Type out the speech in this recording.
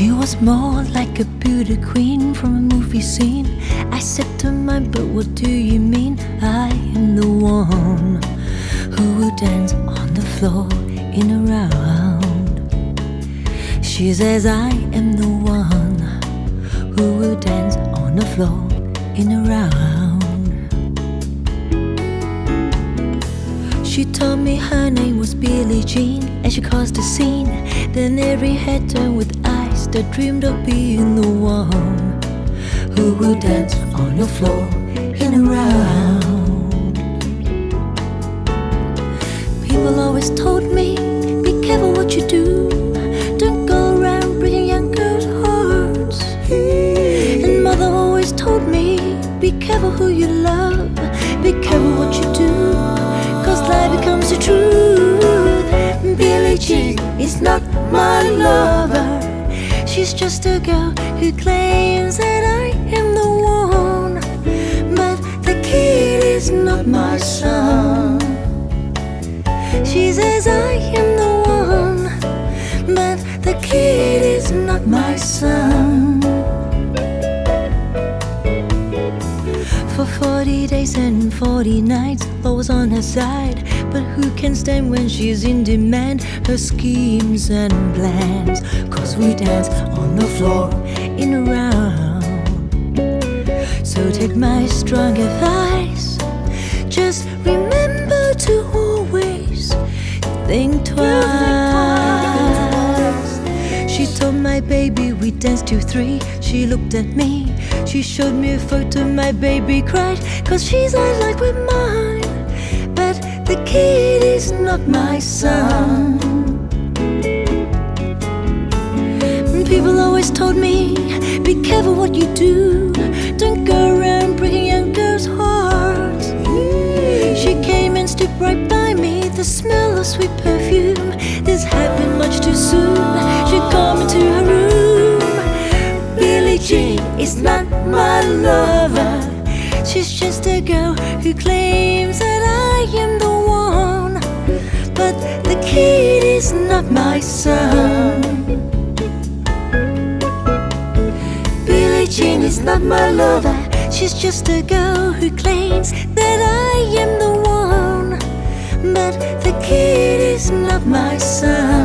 was more like a beauty queen from a movie scene. I said to my but what do you mean? I am the one who will dance on the floor in a round. She says I am the one who will dance on the floor in a round. She told me her name was Billie Jean and she caused a scene. Then every head turned with that dreamed of being the one who would dance on the floor in a round. People always told me, be careful what you do. Don't go around breaking young girls' hearts. And mother always told me, be careful who you love. Be careful what you do. Cause life becomes the truth. Billie Jean is not my. She's just a girl who claims that I am the one. But the kid is not my son. She says I am the one. But the kid is not my son. For 40 days and 40 nights, love was on her side. But who can stand when she's in demand? Her schemes and plans. Cause we dance on the floor in a round. So take my strong advice. Just remember we danced to three. She looked at me. She showed me a photo. My baby cried. Cause she's eyes like with mine. But the kid is not my son. People always told me, be careful what you do. Don't go around breaking young girls' hearts. She came and stood right by me, the smell of sweet perfume. my lover. She's just a girl who claims that I am the one. But the kid is not my son. Billie Jean is not my lover. She's just a girl who claims that I am the one. But the kid is not my son.